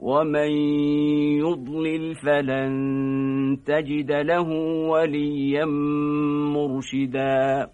ومن يضلل فلن تجد له وليا مرشدا